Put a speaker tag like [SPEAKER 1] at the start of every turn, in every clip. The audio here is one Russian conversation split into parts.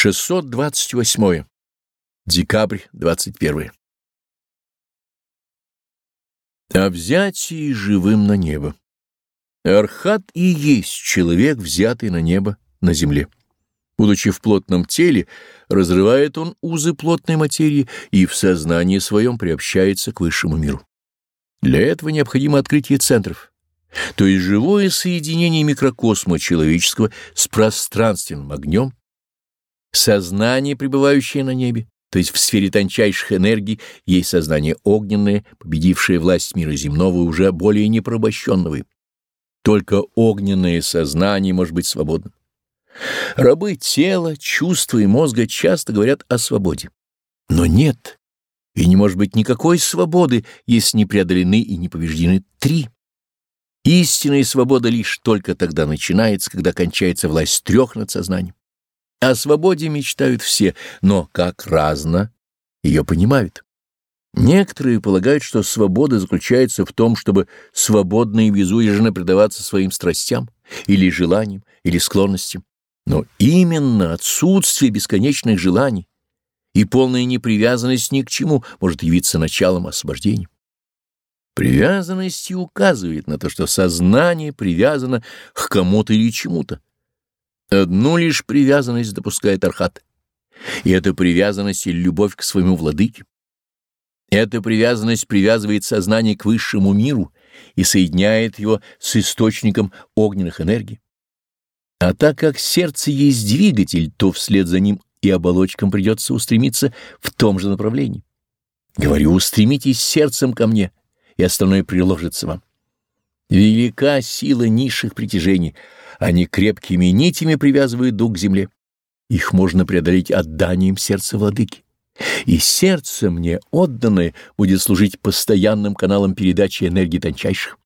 [SPEAKER 1] 628. Декабрь 21. О взятии живым на небо. Архат и есть человек, взятый на небо на земле. Будучи в плотном теле, разрывает он узы плотной материи и в сознании своем приобщается к высшему миру. Для этого необходимо открытие центров, то есть живое соединение микрокосма человеческого с пространственным огнем, Сознание, пребывающее на небе, то есть в сфере тончайших энергий, есть сознание огненное, победившее власть мира земного и уже более непробощенного. Только огненное сознание может быть свободным. Рабы тела, чувства и мозга часто говорят о свободе. Но нет, и не может быть никакой свободы, если не преодолены и не побеждены три. Истинная свобода лишь только тогда начинается, когда кончается власть трех над сознанием. О свободе мечтают все, но как разно ее понимают. Некоторые полагают, что свобода заключается в том, чтобы свободно и безудержно предаваться своим страстям, или желаниям, или склонностям. Но именно отсутствие бесконечных желаний и полная непривязанность ни к чему может явиться началом освобождения. Привязанность и указывает на то, что сознание привязано к кому-то или чему-то. Одну лишь привязанность допускает Архат, и эта привязанность или любовь к своему владыке. Эта привязанность привязывает сознание к высшему миру и соединяет его с источником огненных энергий. А так как сердце есть двигатель, то вслед за ним и оболочкам придется устремиться в том же направлении. Говорю, устремитесь сердцем ко мне, и остальное приложится вам. Велика сила низших притяжений — они крепкими нитями привязывают дух к земле. Их можно преодолеть отданием сердца владыки. И сердце мне отданное будет служить постоянным каналом передачи энергии тончайших.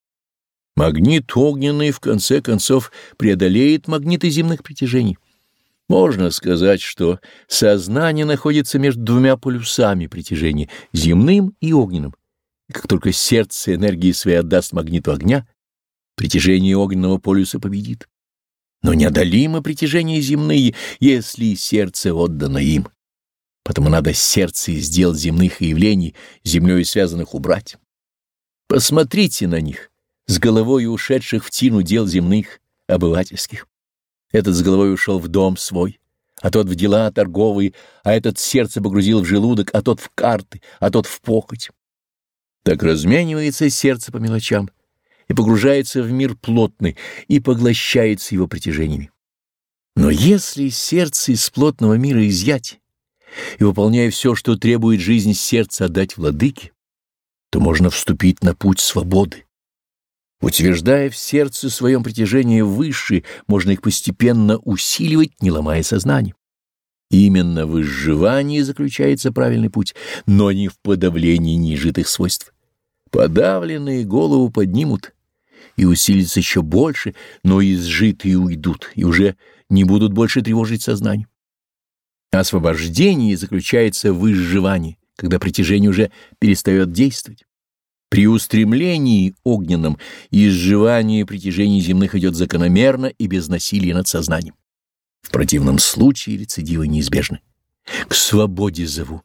[SPEAKER 1] Магнит огненный, в конце концов, преодолеет магниты земных притяжений. Можно сказать, что сознание находится между двумя полюсами притяжения, земным и огненным. И как только сердце энергии своей отдаст магниту огня, притяжение огненного полюса победит но неодолимо притяжения земные, если сердце отдано им. Потому надо сердце из дел земных явлений, землей связанных, убрать. Посмотрите на них, с головой ушедших в тину дел земных, обывательских. Этот с головой ушел в дом свой, а тот в дела торговые, а этот сердце погрузил в желудок, а тот в карты, а тот в похоть. Так разменивается сердце по мелочам — и погружается в мир плотный и поглощается его притяжениями. Но если сердце из плотного мира изъять и, выполняя все, что требует жизнь сердца, отдать владыке, то можно вступить на путь свободы. Утверждая в сердце своем притяжение выше, можно их постепенно усиливать, не ломая сознание. Именно в изживании заключается правильный путь, но не в подавлении нежитых свойств. Подавленные голову поднимут, и усилится еще больше, но изжитые уйдут и уже не будут больше тревожить сознание. Освобождение заключается в изживании, когда притяжение уже перестает действовать. При устремлении огненном изживание притяжений земных идет закономерно и без насилия над сознанием. В противном случае рецидивы неизбежны. К свободе зову.